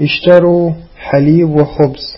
إشتروا حليب وخبز.